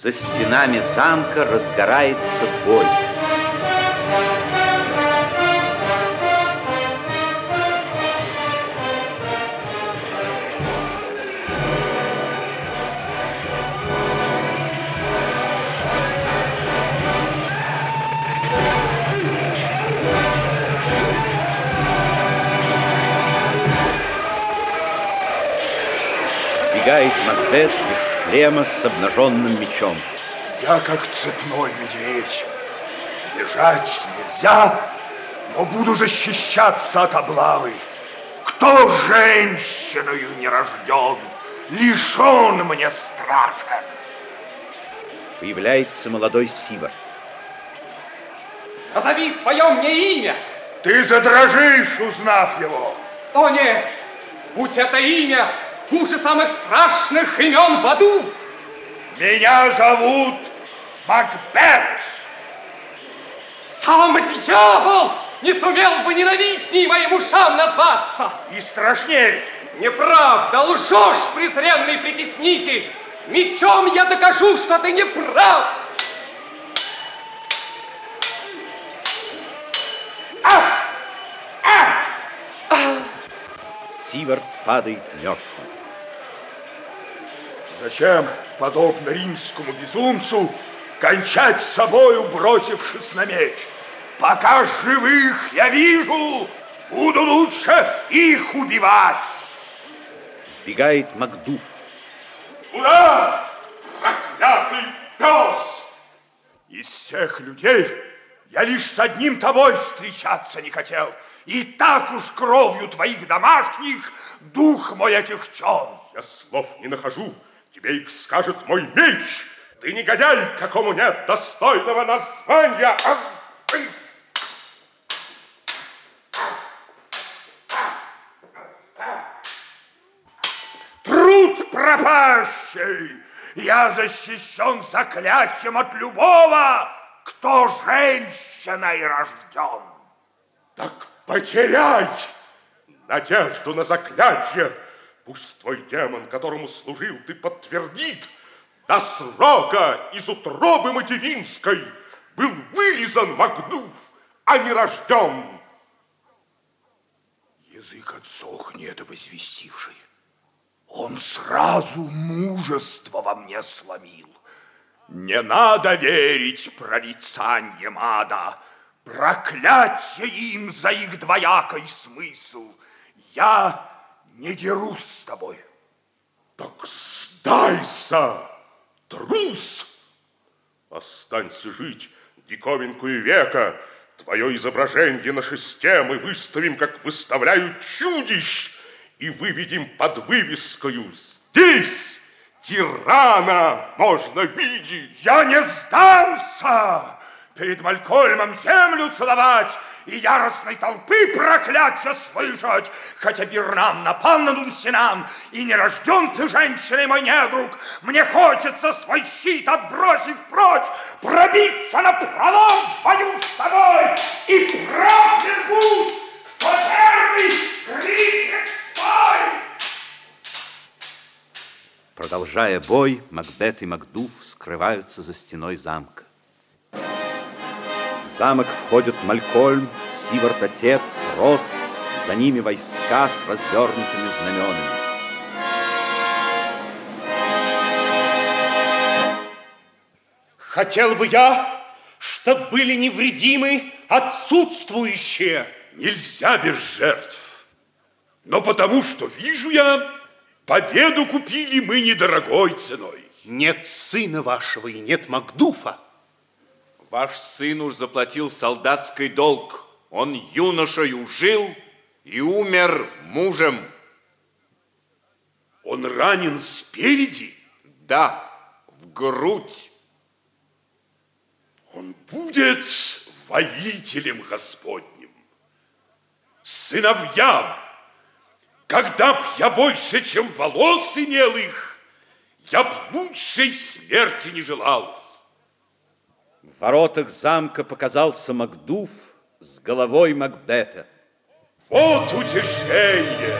За стенами замка разгорается бой. Бегает Макбет без шлема с обнаженным мечом. Я как цепной медведь. Бежать нельзя, но буду защищаться от облавы. Кто женщиною не рожден, лишен мне страшен. Появляется молодой Сивард. Назови свое мне имя. Ты задрожишь, узнав его. О нет, будь это имя хуже самых страшных имен в аду. Меня зовут Макбет. Сам дьявол не сумел бы ненавистней моим ушам назваться. И страшнее. Неправда, лжешь, презренный притеснитель. Мечом я докажу, что ты не прав. Сивард падает мертвым. Зачем, подобно римскому безумцу, кончать с собою, бросившись на меч? Пока живых я вижу, буду лучше их убивать. Бегает Макдув. Куда, проклятый пес? Из всех людей я лишь с одним тобой встречаться не хотел. И так уж кровью твоих домашних дух мой отягчен. Я слов не нахожу. Тебе их скажет мой меч. Ты негодяй, какому нет достойного названия. Труд пропащий! Я защищен заклятием от любого, кто женщиной рожден. Так потеряй надежду на заклятие. Пусть твой демон, которому служил ты, подтвердит, до срока из утробы материнской был вырезан Макдув, а не рожден. Язык отсохнет, возвестивший. Он сразу мужество во мне сломил. Не надо верить прорицаниям ада, проклятие им за их двоякий смысл. Я не дерусь с тобой. Так сдайся, трус! Останься жить диковинкую века. Твое изображение на шесте мы выставим, как выставляют чудищ, и выведем под вывескою «Здесь тирана можно видеть». Я не сдамся! перед Малькольмом землю целовать и яростной толпы проклятья слышать, хотя Бирнам напал на Дунсинан, и не рожден ты женщиной, мой недруг, мне хочется свой щит, отбросив прочь, пробиться на пролом бою с тобой, и проклят будь, кто первый крикнет «Стой!» Продолжая бой, Макбет и Макдув скрываются за стеной замка замок входят Малькольм, Сивард отец, Рос, за ними войска с развернутыми знаменами. Хотел бы я, чтоб были невредимы отсутствующие. Нельзя без жертв. Но потому что вижу я, победу купили мы недорогой ценой. Нет сына вашего и нет Макдуфа. Ваш сын уж заплатил солдатский долг. Он юношею жил и умер мужем. Он ранен спереди? Да, в грудь. Он будет воителем Господним, сыновьям. Когда б я больше, чем волос имел их, я б лучшей смерти не желал. В воротах замка показался Макдув с головой Макбета. Вот утешение!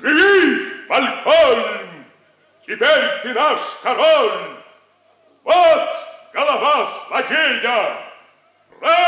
Живи, Вальхольм! Теперь ты наш король! Вот голова злодея! Рэй!